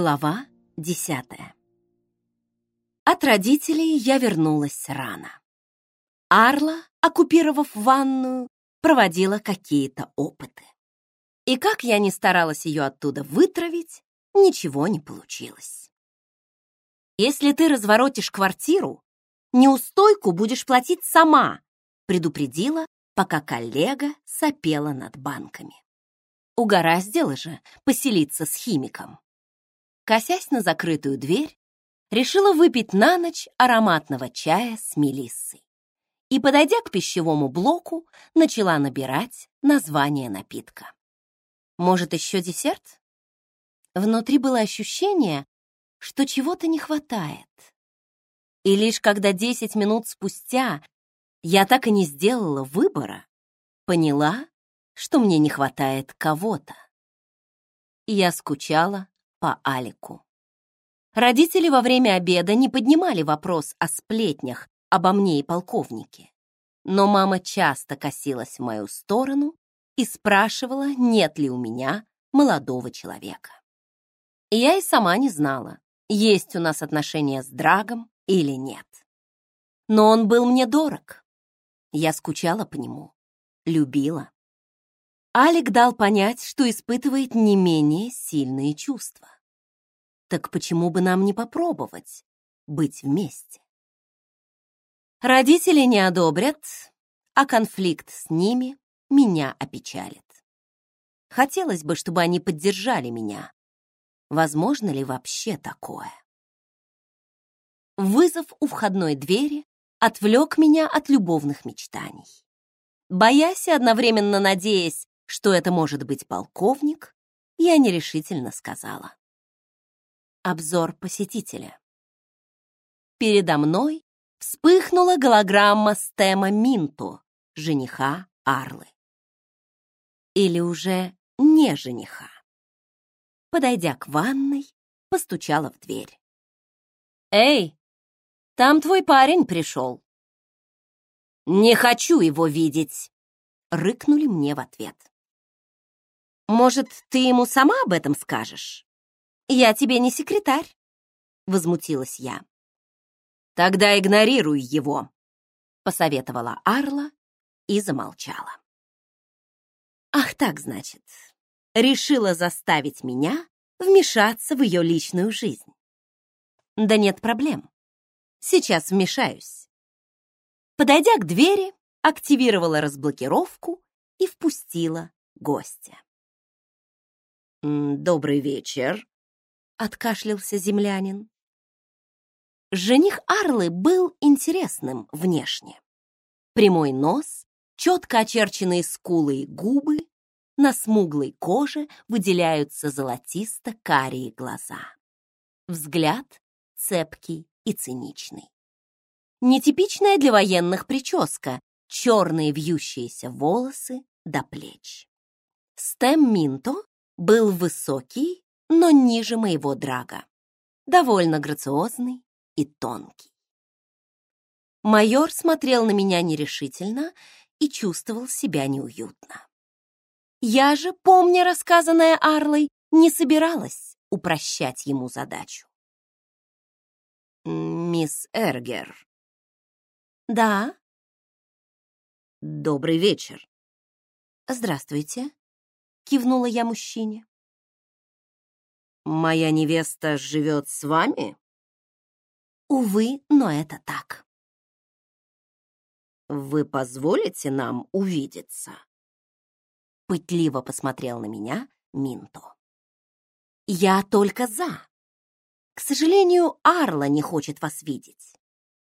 Глава десятая. От родителей я вернулась рано. Арла, оккупировав ванную, проводила какие-то опыты. И как я не старалась ее оттуда вытравить, ничего не получилось. «Если ты разворотишь квартиру, неустойку будешь платить сама», предупредила, пока коллега сопела над банками. Угораздило же поселиться с химиком. Косясь на закрытую дверь, решила выпить на ночь ароматного чая с мелиссой. И, подойдя к пищевому блоку, начала набирать название напитка. Может, еще десерт? Внутри было ощущение, что чего-то не хватает. И лишь когда 10 минут спустя я так и не сделала выбора, поняла, что мне не хватает кого-то. Я скучала по Алику. Родители во время обеда не поднимали вопрос о сплетнях обо мне и полковнике. Но мама часто косилась в мою сторону и спрашивала, нет ли у меня молодого человека. я и сама не знала, есть у нас отношения с Драгом или нет. Но он был мне дорог. Я скучала по нему, любила. Алик дал понять, что испытывает не менее сильные чувства. Так почему бы нам не попробовать быть вместе? Родители не одобрят, а конфликт с ними меня опечалит. Хотелось бы, чтобы они поддержали меня. Возможно ли вообще такое? Вызов у входной двери отвлек меня от любовных мечтаний. Боясь и одновременно надеясь, что это может быть полковник, я нерешительно сказала. Обзор посетителя. Передо мной вспыхнула голограмма Стема Минту, жениха Арлы. Или уже не жениха. Подойдя к ванной, постучала в дверь. «Эй, там твой парень пришел!» «Не хочу его видеть!» — рыкнули мне в ответ. «Может, ты ему сама об этом скажешь?» «Я тебе не секретарь», — возмутилась я. «Тогда игнорируй его», — посоветовала Арла и замолчала. «Ах так, значит, решила заставить меня вмешаться в ее личную жизнь. Да нет проблем. Сейчас вмешаюсь». Подойдя к двери, активировала разблокировку и впустила гостя. «Добрый вечер», откашлялся землянин. Жених Арлы был интересным внешне. Прямой нос, четко очерченные скулы и губы, на смуглой коже выделяются золотисто-карие глаза. Взгляд цепкий и циничный. Нетипичная для военных прическа, черные вьющиеся волосы до плеч. Стэм Минто был высокий но ниже моего драга. Довольно грациозный и тонкий. Майор смотрел на меня нерешительно и чувствовал себя неуютно. Я же, помня рассказанное Арлой, не собиралась упрощать ему задачу. «Мисс Эргер». «Да?» «Добрый вечер». «Здравствуйте», — кивнула я мужчине. «Моя невеста живет с вами?» «Увы, но это так». «Вы позволите нам увидеться?» Пытливо посмотрел на меня Минто. «Я только за. К сожалению, Арла не хочет вас видеть,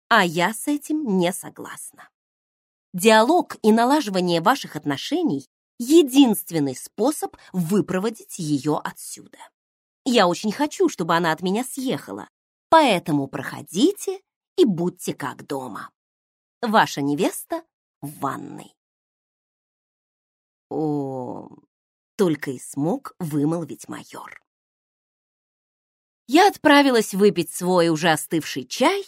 а я с этим не согласна. Диалог и налаживание ваших отношений — единственный способ выпроводить ее отсюда. Я очень хочу, чтобы она от меня съехала, поэтому проходите и будьте как дома. Ваша невеста в ванной. О, только и смог вымолвить майор. Я отправилась выпить свой уже остывший чай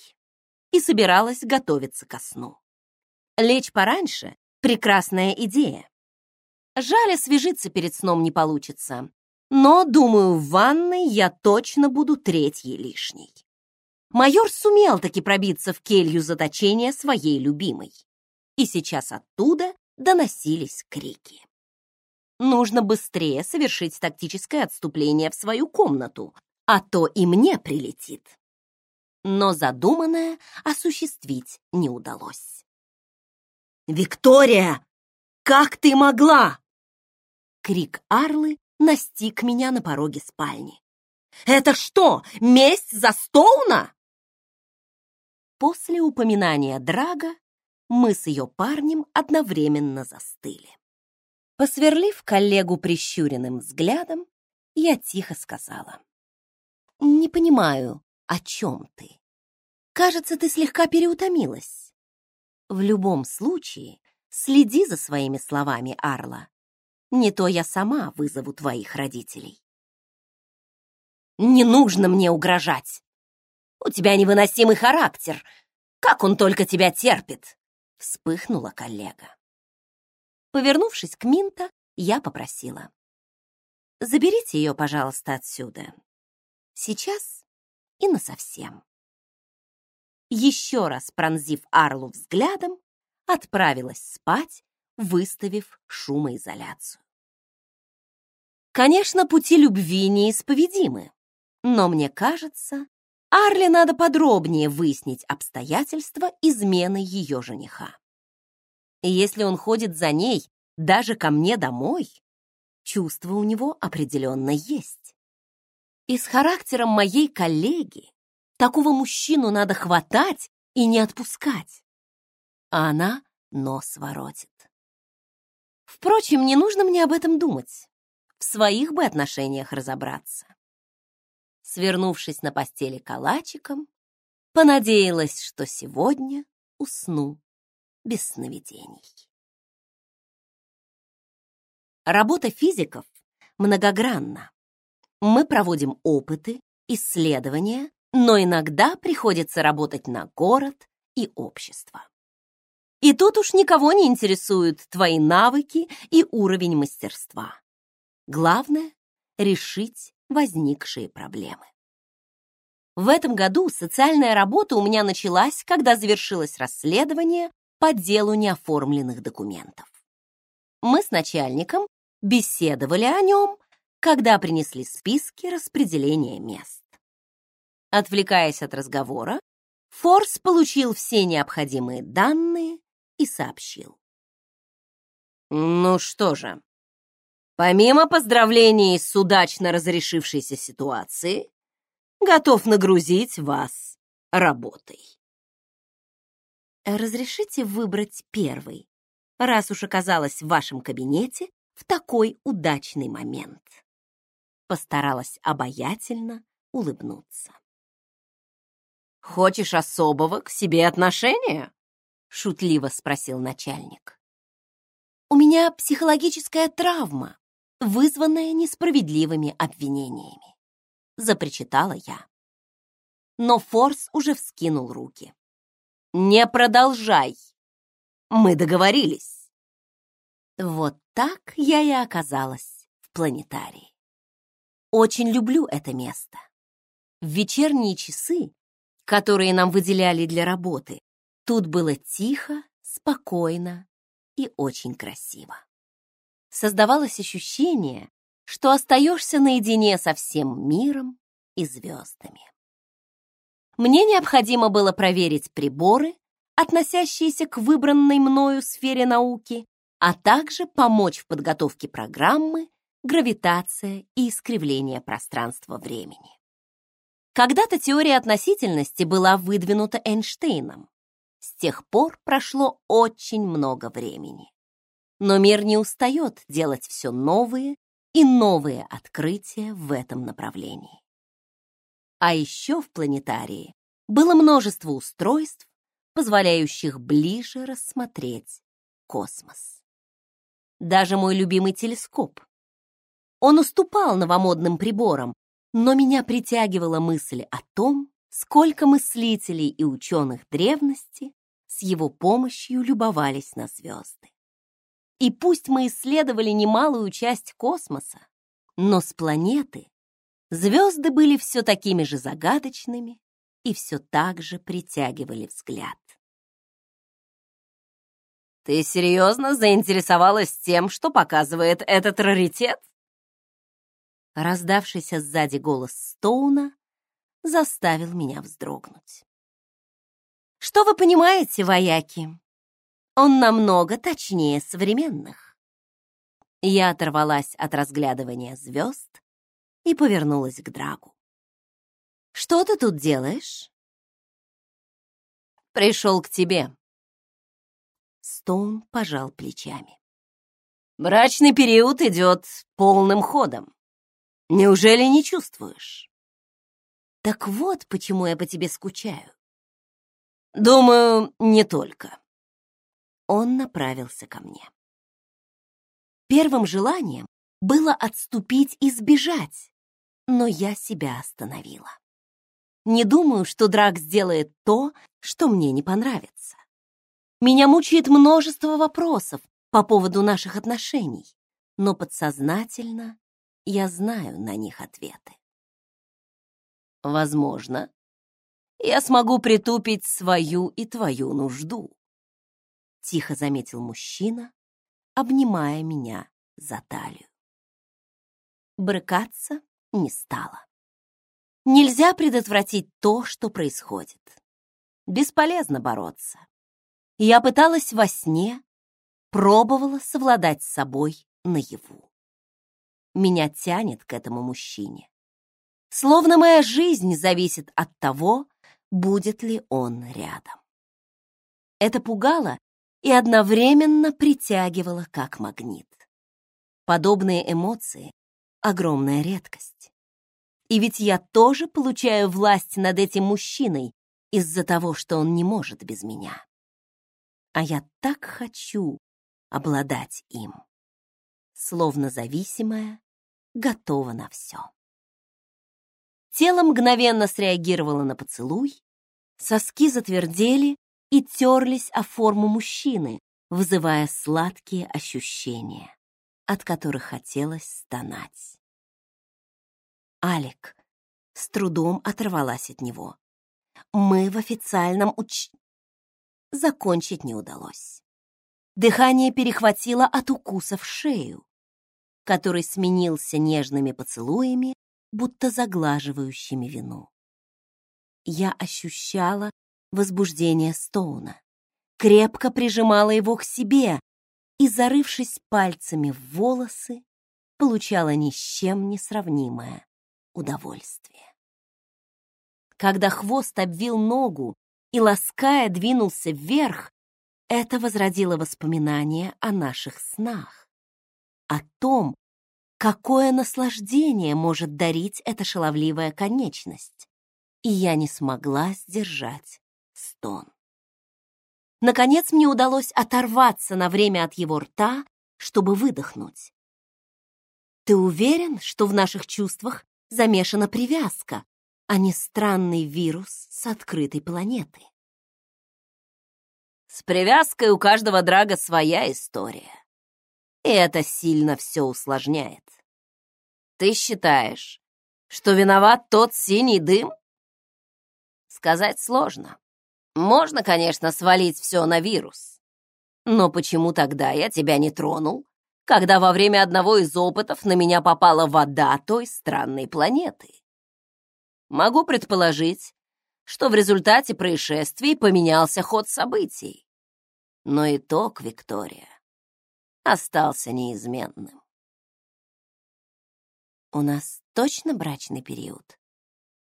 и собиралась готовиться ко сну. Лечь пораньше — прекрасная идея. Жаль, освежиться перед сном не получится. Но, думаю, в ванной я точно буду третьей лишней. Майор сумел таки пробиться в келью заточения своей любимой. И сейчас оттуда доносились крики. Нужно быстрее совершить тактическое отступление в свою комнату, а то и мне прилетит. Но задуманное осуществить не удалось. «Виктория, как ты могла?» Крик Арлы настиг меня на пороге спальни. «Это что, месть за Стоуна?» После упоминания Драга мы с ее парнем одновременно застыли. Посверлив коллегу прищуренным взглядом, я тихо сказала. «Не понимаю, о чем ты? Кажется, ты слегка переутомилась. В любом случае, следи за своими словами, Арла. Не то я сама вызову твоих родителей». «Не нужно мне угрожать! У тебя невыносимый характер! Как он только тебя терпит!» — вспыхнула коллега. Повернувшись к Минта, я попросила. «Заберите ее, пожалуйста, отсюда. Сейчас и насовсем». Еще раз пронзив Арлу взглядом, отправилась спать, выставив шумоизоляцию. Конечно, пути любви неисповедимы, но мне кажется, Арле надо подробнее выяснить обстоятельства измены ее жениха. Если он ходит за ней даже ко мне домой, чувство у него определенно есть. И с характером моей коллеги такого мужчину надо хватать и не отпускать. А она нос воротит. Впрочем, не нужно мне об этом думать. В своих бы отношениях разобраться. Свернувшись на постели калачиком, понадеялась, что сегодня усну без сновидений. Работа физиков многогранна. Мы проводим опыты, исследования, но иногда приходится работать на город и общество. И тут уж никого не интересуют твои навыки и уровень мастерства. Главное — решить возникшие проблемы. В этом году социальная работа у меня началась, когда завершилось расследование по делу неоформленных документов. Мы с начальником беседовали о нем, когда принесли списки распределения мест. Отвлекаясь от разговора, Форс получил все необходимые данные и сообщил. «Ну что же, помимо поздравлений с удачно разрешившейся ситуацией, готов нагрузить вас работой». Разрешите выбрать первый, раз уж оказалась в вашем кабинете в такой удачный момент. Постаралась обаятельно улыбнуться. «Хочешь особого к себе отношения?» — шутливо спросил начальник. «У меня психологическая травма, вызванная несправедливыми обвинениями», — запричитала я. Но Форс уже вскинул руки. Не продолжай. Мы договорились. Вот так я и оказалась в планетарии. Очень люблю это место. В вечерние часы, которые нам выделяли для работы, тут было тихо, спокойно и очень красиво. Создавалось ощущение, что остаешься наедине со всем миром и звездами мне необходимо было проверить приборы, относящиеся к выбранной мною сфере науки, а также помочь в подготовке программы «Гравитация и искривление пространства-времени». Когда-то теория относительности была выдвинута Эйнштейном. С тех пор прошло очень много времени. Но мир не устает делать все новые и новые открытия в этом направлении. А еще в планетарии было множество устройств, позволяющих ближе рассмотреть космос. Даже мой любимый телескоп. Он уступал новомодным приборам, но меня притягивала мысль о том, сколько мыслителей и ученых древности с его помощью любовались на звезды. И пусть мы исследовали немалую часть космоса, Но с планеты звезды были все такими же загадочными и все так же притягивали взгляд. «Ты серьезно заинтересовалась тем, что показывает этот раритет?» Раздавшийся сзади голос Стоуна заставил меня вздрогнуть. «Что вы понимаете, вояки? Он намного точнее современных». Я оторвалась от разглядывания звезд и повернулась к Драгу. «Что ты тут делаешь?» «Пришел к тебе», Стоун пожал плечами. «Брачный период идет полным ходом. Неужели не чувствуешь?» «Так вот, почему я по тебе скучаю». «Думаю, не только». Он направился ко мне. Первым желанием было отступить и сбежать, но я себя остановила. Не думаю, что Драк сделает то, что мне не понравится. Меня мучает множество вопросов по поводу наших отношений, но подсознательно я знаю на них ответы. Возможно, я смогу притупить свою и твою нужду, тихо заметил мужчина, обнимая меня за талию. Брыкаться не стало. Нельзя предотвратить то, что происходит. Бесполезно бороться. Я пыталась во сне, пробовала совладать с собой наяву. Меня тянет к этому мужчине. Словно моя жизнь зависит от того, будет ли он рядом. Это пугало и одновременно притягивало как магнит. Подобные эмоции — огромная редкость. И ведь я тоже получаю власть над этим мужчиной из-за того, что он не может без меня а я так хочу обладать им. Словно зависимая, готова на все. Тело мгновенно среагировало на поцелуй, соски затвердели и терлись о форму мужчины, вызывая сладкие ощущения, от которых хотелось стонать. Алик с трудом оторвалась от него. Мы в официальном уч закончить не удалось. Дыхание перехватило от укуса в шею, который сменился нежными поцелуями, будто заглаживающими вину. Я ощущала возбуждение Стоуна, крепко прижимала его к себе и, зарывшись пальцами в волосы, получала ни с чем не сравнимое удовольствие. Когда хвост обвил ногу и, лаская, двинулся вверх, это возродило воспоминания о наших снах, о том, какое наслаждение может дарить эта шаловливая конечность, и я не смогла сдержать стон. Наконец мне удалось оторваться на время от его рта, чтобы выдохнуть. «Ты уверен, что в наших чувствах замешана привязка, а не странный вирус с открытой планеты. С привязкой у каждого драга своя история. И это сильно все усложняет. Ты считаешь, что виноват тот синий дым? Сказать сложно. Можно, конечно, свалить все на вирус. Но почему тогда я тебя не тронул, когда во время одного из опытов на меня попала вода той странной планеты? Могу предположить, что в результате происшествий поменялся ход событий. Но итог, Виктория, остался неизменным. «У нас точно брачный период?»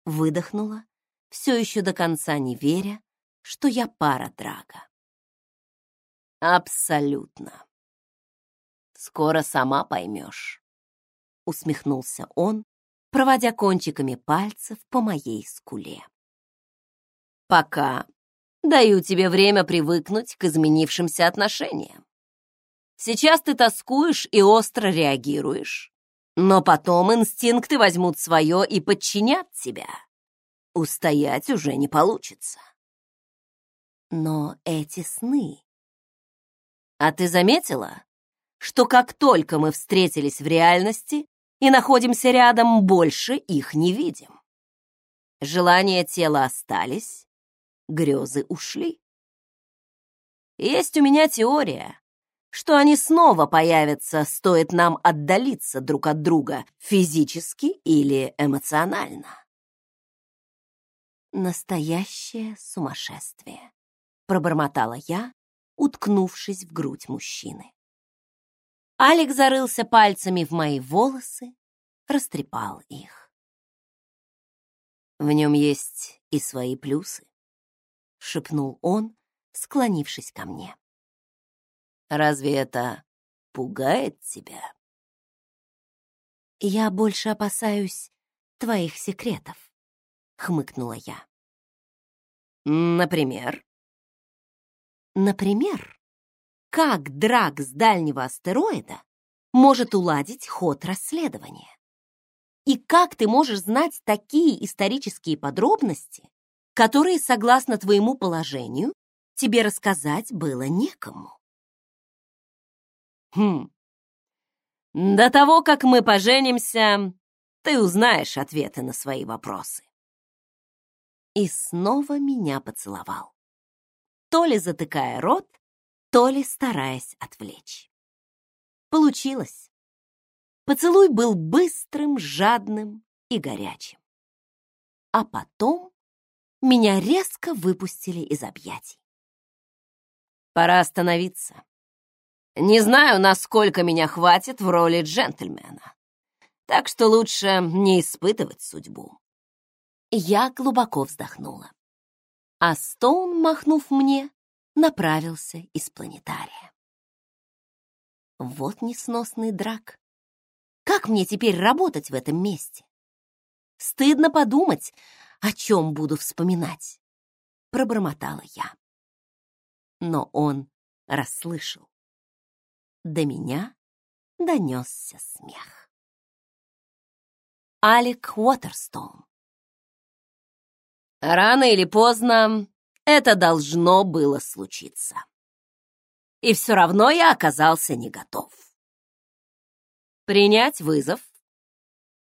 Выдохнула, все еще до конца не веря, что я пара Драга. «Абсолютно. Скоро сама поймешь», — усмехнулся он, проводя кончиками пальцев по моей скуле. «Пока даю тебе время привыкнуть к изменившимся отношениям. Сейчас ты тоскуешь и остро реагируешь, но потом инстинкты возьмут свое и подчинят тебя. Устоять уже не получится. Но эти сны... А ты заметила, что как только мы встретились в реальности, и находимся рядом, больше их не видим. Желания тела остались, грезы ушли. Есть у меня теория, что они снова появятся, стоит нам отдалиться друг от друга физически или эмоционально. Настоящее сумасшествие, пробормотала я, уткнувшись в грудь мужчины. Алик зарылся пальцами в мои волосы, растрепал их. В нем есть и свои плюсы, шепнул он, склонившись ко мне. Разве это пугает тебя? Я больше опасаюсь твоих секретов, хмыкнула я. Например? Например, как драк с дальнего астероида может уладить ход расследования? И как ты можешь знать такие исторические подробности, которые, согласно твоему положению, тебе рассказать было некому? Хм. До того, как мы поженимся, ты узнаешь ответы на свои вопросы. И снова меня поцеловал. То ли затыкая рот, то ли стараясь отвлечь. Получилось. Поцелуй был быстрым, жадным и горячим. А потом меня резко выпустили из объятий. Пора остановиться. Не знаю, насколько меня хватит в роли джентльмена. Так что лучше не испытывать судьбу. Я глубоко вздохнула. А Стоун, махнув мне, направился из планетария. Вот несносный драк. Как мне теперь работать в этом месте? Стыдно подумать, о чем буду вспоминать, пробормотала я. Но он расслышал. До меня донесся смех. Алек Уотерстоун. Рано или поздно это должно было случиться. И все равно я оказался не готов. Принять вызов,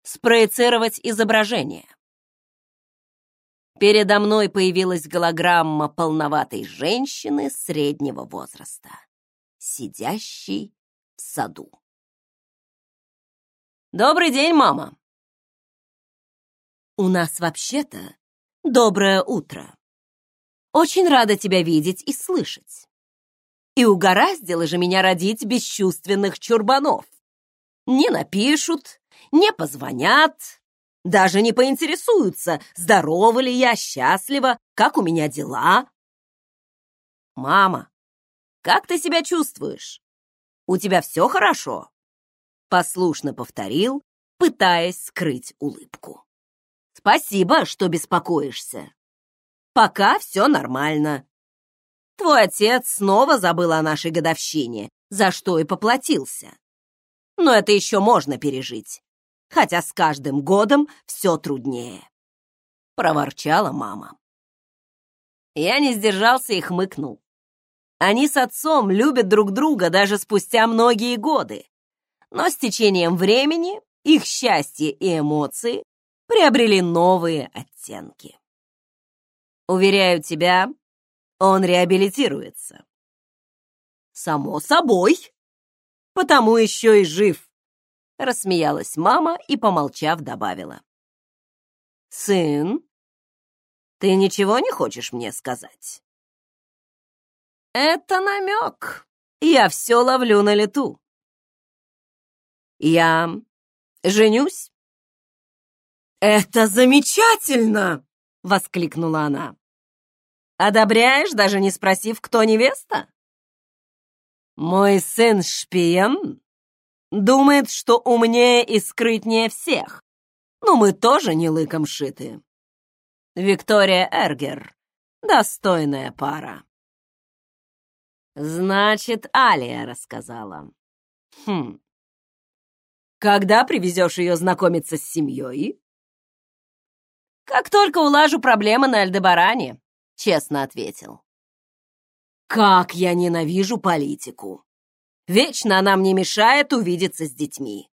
спроецировать изображение. Передо мной появилась голограмма полноватой женщины среднего возраста, сидящей в саду. «Добрый день, мама!» «У нас вообще-то доброе утро!» Очень рада тебя видеть и слышать. И угораздило же меня родить бесчувственных чурбанов. Не напишут, не позвонят, даже не поинтересуются, здорова ли я, счастлива, как у меня дела. Мама, как ты себя чувствуешь? У тебя все хорошо? Послушно повторил, пытаясь скрыть улыбку. Спасибо, что беспокоишься. Пока все нормально. Твой отец снова забыл о нашей годовщине, за что и поплатился. Но это еще можно пережить, хотя с каждым годом все труднее. Проворчала мама. Я не сдержался и хмыкнул. Они с отцом любят друг друга даже спустя многие годы. Но с течением времени их счастье и эмоции приобрели новые оттенки. Уверяю тебя, он реабилитируется. Само собой, потому еще и жив. Рассмеялась мама и, помолчав, добавила. Сын, ты ничего не хочешь мне сказать? Это намек. Я все ловлю на лету. Я женюсь. Это замечательно! — воскликнула она. «Одобряешь, даже не спросив, кто невеста?» «Мой сын шпион думает, что умнее и скрытнее всех, но мы тоже не лыком шиты. Виктория Эргер — достойная пара». «Значит, Алия рассказала. Хм. Когда привезешь ее знакомиться с семьей?» «Как только улажу проблемы на Альдебаране», — честно ответил. «Как я ненавижу политику! Вечно она мне мешает увидеться с детьми.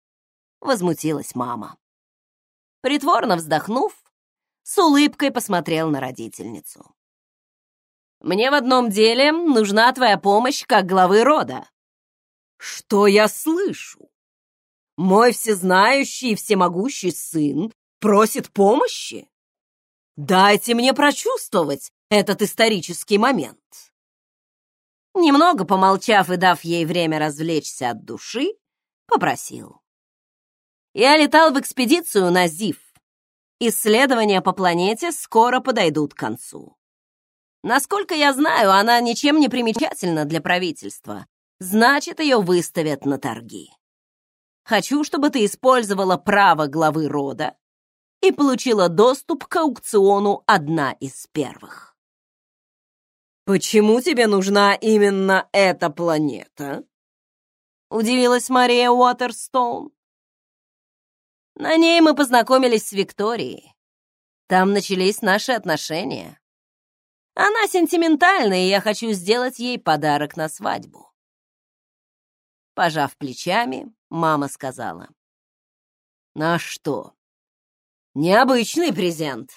возмутилась мама. Притворно вздохнув, с улыбкой посмотрел на родительницу. «Мне в одном деле нужна твоя помощь как главы рода». «Что я слышу? Мой всезнающий и всемогущий сын просит помощи? Дайте мне прочувствовать этот исторический момент». Немного помолчав и дав ей время развлечься от души, попросил. Я летал в экспедицию на ЗИФ. Исследования по планете скоро подойдут к концу. Насколько я знаю, она ничем не примечательна для правительства. Значит, ее выставят на торги. Хочу, чтобы ты использовала право главы рода и получила доступ к аукциону одна из первых. «Почему тебе нужна именно эта планета?» — удивилась Мария Уотерстоун. На ней мы познакомились с Викторией. Там начались наши отношения. Она сентиментальная, и я хочу сделать ей подарок на свадьбу. Пожав плечами, мама сказала. «На что? Необычный презент.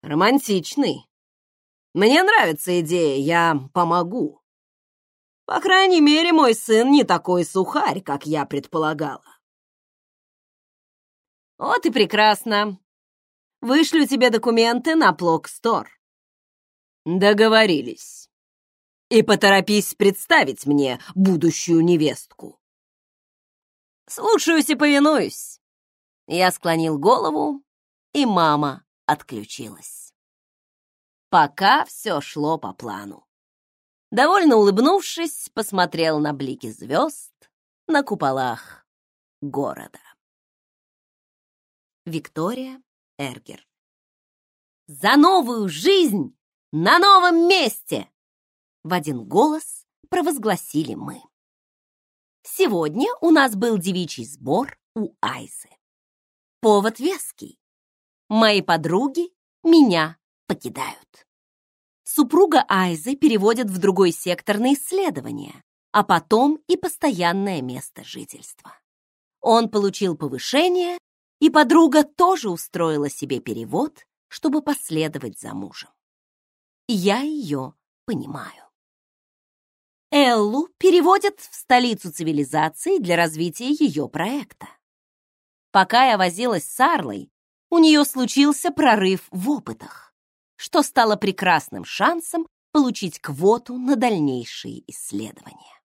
Романтичный. Мне нравится идея, я помогу. По крайней мере, мой сын не такой сухарь, как я предполагала. Вот и прекрасно. Вышлю тебе документы на Плок-стор. Договорились. И поторопись представить мне будущую невестку. Слушаюсь и повинуюсь. Я склонил голову, и мама отключилась. Пока все шло по плану. Довольно улыбнувшись, посмотрел на блики звезд на куполах города. Виктория Эргер. «За новую жизнь на новом месте!» В один голос провозгласили мы. Сегодня у нас был девичий сбор у Айзы. Повод веский. Мои подруги меня покидают. Супруга Айзы переводят в другой сектор на исследование, а потом и постоянное место жительства. Он получил повышение и подруга тоже устроила себе перевод, чтобы последовать за мужем. Я ее понимаю. Эллу переводят в столицу цивилизации для развития ее проекта. Пока я возилась с Арлой, у нее случился прорыв в опытах, что стало прекрасным шансом получить квоту на дальнейшие исследования.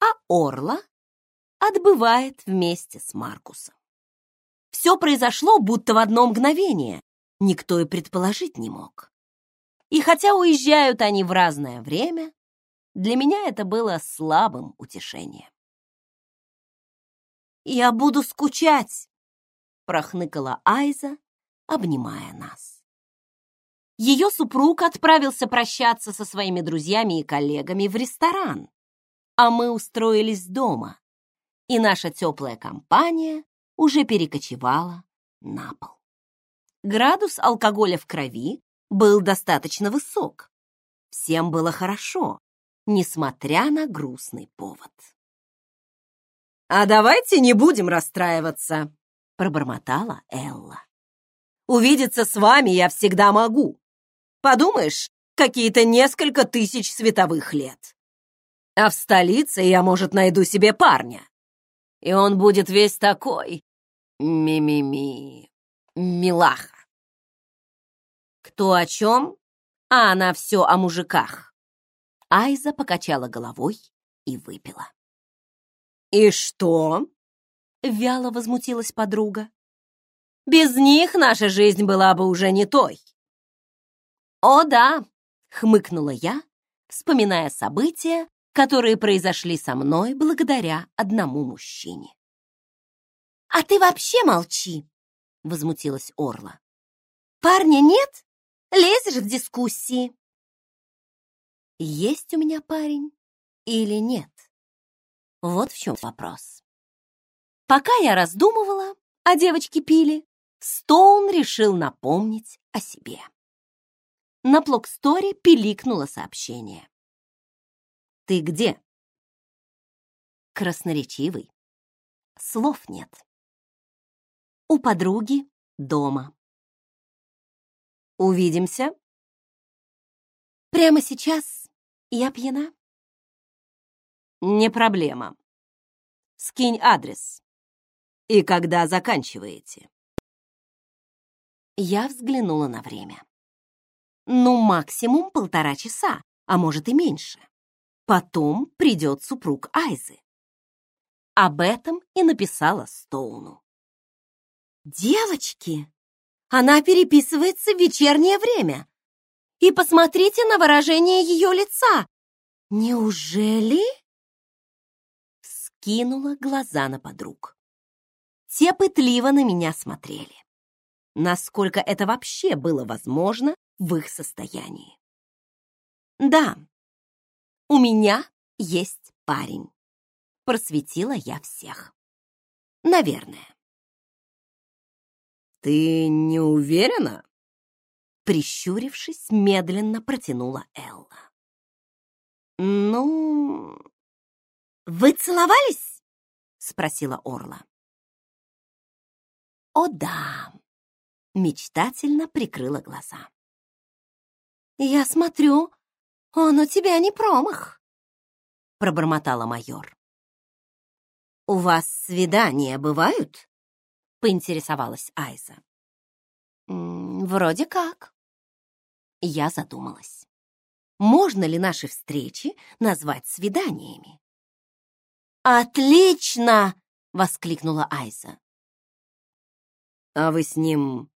А Орла отбывает вместе с Маркусом. Все произошло будто в одно мгновение. Никто и предположить не мог. И хотя уезжают они в разное время, для меня это было слабым утешением. «Я буду скучать», — прохныкала Айза, обнимая нас. Ее супруг отправился прощаться со своими друзьями и коллегами в ресторан, а мы устроились дома, и наша теплая компания уже перекочевала на пол. Градус алкоголя в крови был достаточно высок. Всем было хорошо, несмотря на грустный повод. «А давайте не будем расстраиваться», — пробормотала Элла. «Увидеться с вами я всегда могу. Подумаешь, какие-то несколько тысяч световых лет. А в столице я, может, найду себе парня. И он будет весь такой, Ми-ми-ми. Милаха. Кто о чем? А она все о мужиках. Айза покачала головой и выпила. «И что?» — вяло возмутилась подруга. «Без них наша жизнь была бы уже не той». «О да», — хмыкнула я, вспоминая события, которые произошли со мной благодаря одному мужчине. «А ты вообще молчи!» — возмутилась Орла. «Парня нет? Лезешь в дискуссии!» «Есть у меня парень или нет?» Вот в чем вопрос. Пока я раздумывала, а девочки пили, Стоун решил напомнить о себе. На Плоксторе пиликнуло сообщение. «Ты где?» Красноречивый. Слов нет. у подруги дома. Увидимся. Прямо сейчас я пьяна. Не проблема. Скинь адрес. И когда заканчиваете? Я взглянула на время. Ну, максимум полтора часа, а может и меньше. Потом придет супруг Айзы. Об этом и написала Стоуну. «Девочки, она переписывается в вечернее время. И посмотрите на выражение ее лица. Неужели?» Скинула глаза на подруг. Те пытливо на меня смотрели. Насколько это вообще было возможно в их состоянии. «Да, у меня есть парень», — просветила я всех. «Наверное». «Ты не уверена?» Прищурившись, медленно протянула Элла. «Ну...» «Вы целовались?» — спросила Орла. «О да!» — мечтательно прикрыла глаза. «Я смотрю, он у тебя не промах», — пробормотала майор. «У вас свидания бывают?» — поинтересовалась Айза. «Вроде как». Я задумалась. Можно ли наши встречи назвать свиданиями? «Отлично!» — воскликнула Айза. «А вы с ним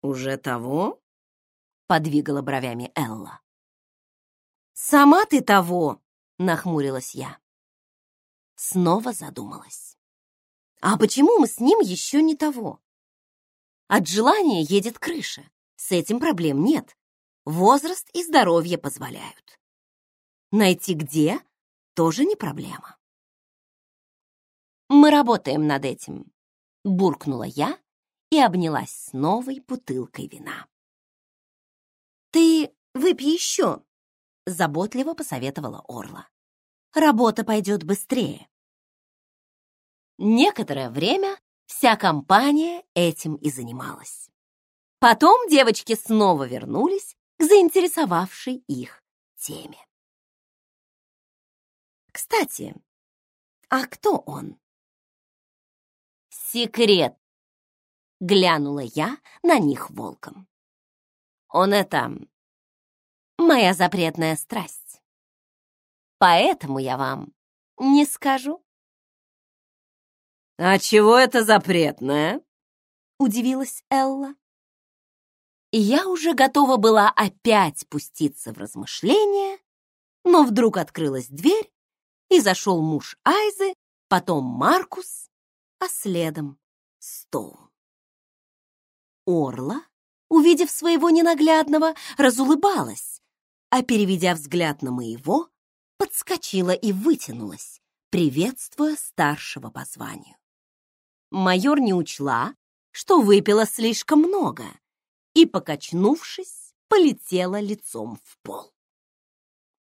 уже того?» — подвигала бровями Элла. «Сама ты того!» — нахмурилась я. Снова задумалась. А почему мы с ним еще не того? От желания едет крыша. С этим проблем нет. Возраст и здоровье позволяют. Найти где — тоже не проблема. «Мы работаем над этим», — буркнула я и обнялась с новой бутылкой вина. «Ты выпей еще», — заботливо посоветовала Орла. «Работа пойдет быстрее». Некоторое время вся компания этим и занималась. Потом девочки снова вернулись к заинтересовавшей их теме. Кстати, а кто он? Секрет, глянула я на них волком. Он это моя запретная страсть. Поэтому я вам не скажу. «А чего это запретное?» — удивилась Элла. Я уже готова была опять пуститься в размышления, но вдруг открылась дверь, и зашел муж Айзы, потом Маркус, а следом Стоун. Орла, увидев своего ненаглядного, разулыбалась, а, переведя взгляд на моего, подскочила и вытянулась, приветствуя старшего по званию майор не учла, что выпила слишком много и, покачнувшись, полетела лицом в пол.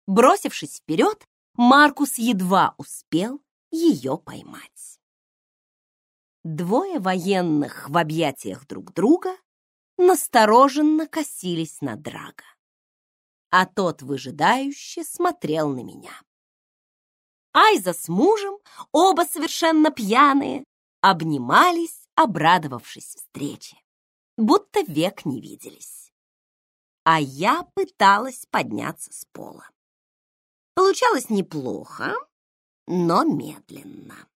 Бросившись вперед, Маркус едва успел ее поймать. Двое военных в объятиях друг друга настороженно косились на Драга, а тот выжидающе смотрел на меня. Айза с мужем, оба совершенно пьяные, обнимались, обрадовавшись встрече, будто век не виделись. А я пыталась подняться с пола. Получалось неплохо, но медленно.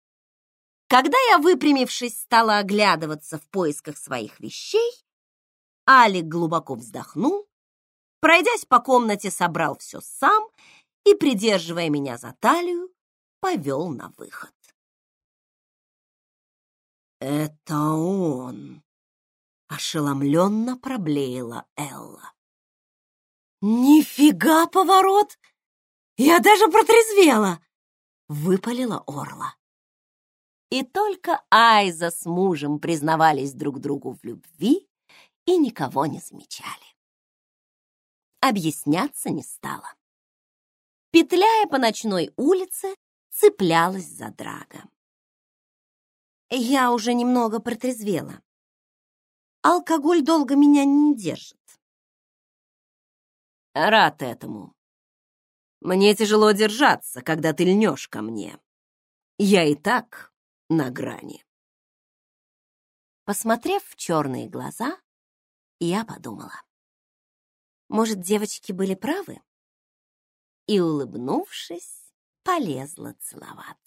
Когда я, выпрямившись, стала оглядываться в поисках своих вещей, Алик глубоко вздохнул, пройдясь по комнате, собрал все сам и, придерживая меня за талию, повел на выход. «Это он!» — ошеломленно проблеяла Элла. «Нифига поворот! Я даже протрезвела!» — выпалила Орла. И только Айза с мужем признавались друг другу в любви и никого не замечали. Объясняться не стала. Петляя по ночной улице, цеплялась за Драга. Я уже немного протрезвела, алкоголь долго меня не держит. Рад этому. Мне тяжело держаться, когда ты льнешь ко мне. Я и так на грани. Посмотрев в черные глаза, я подумала. Может, девочки были правы? И, улыбнувшись, полезла целоваться.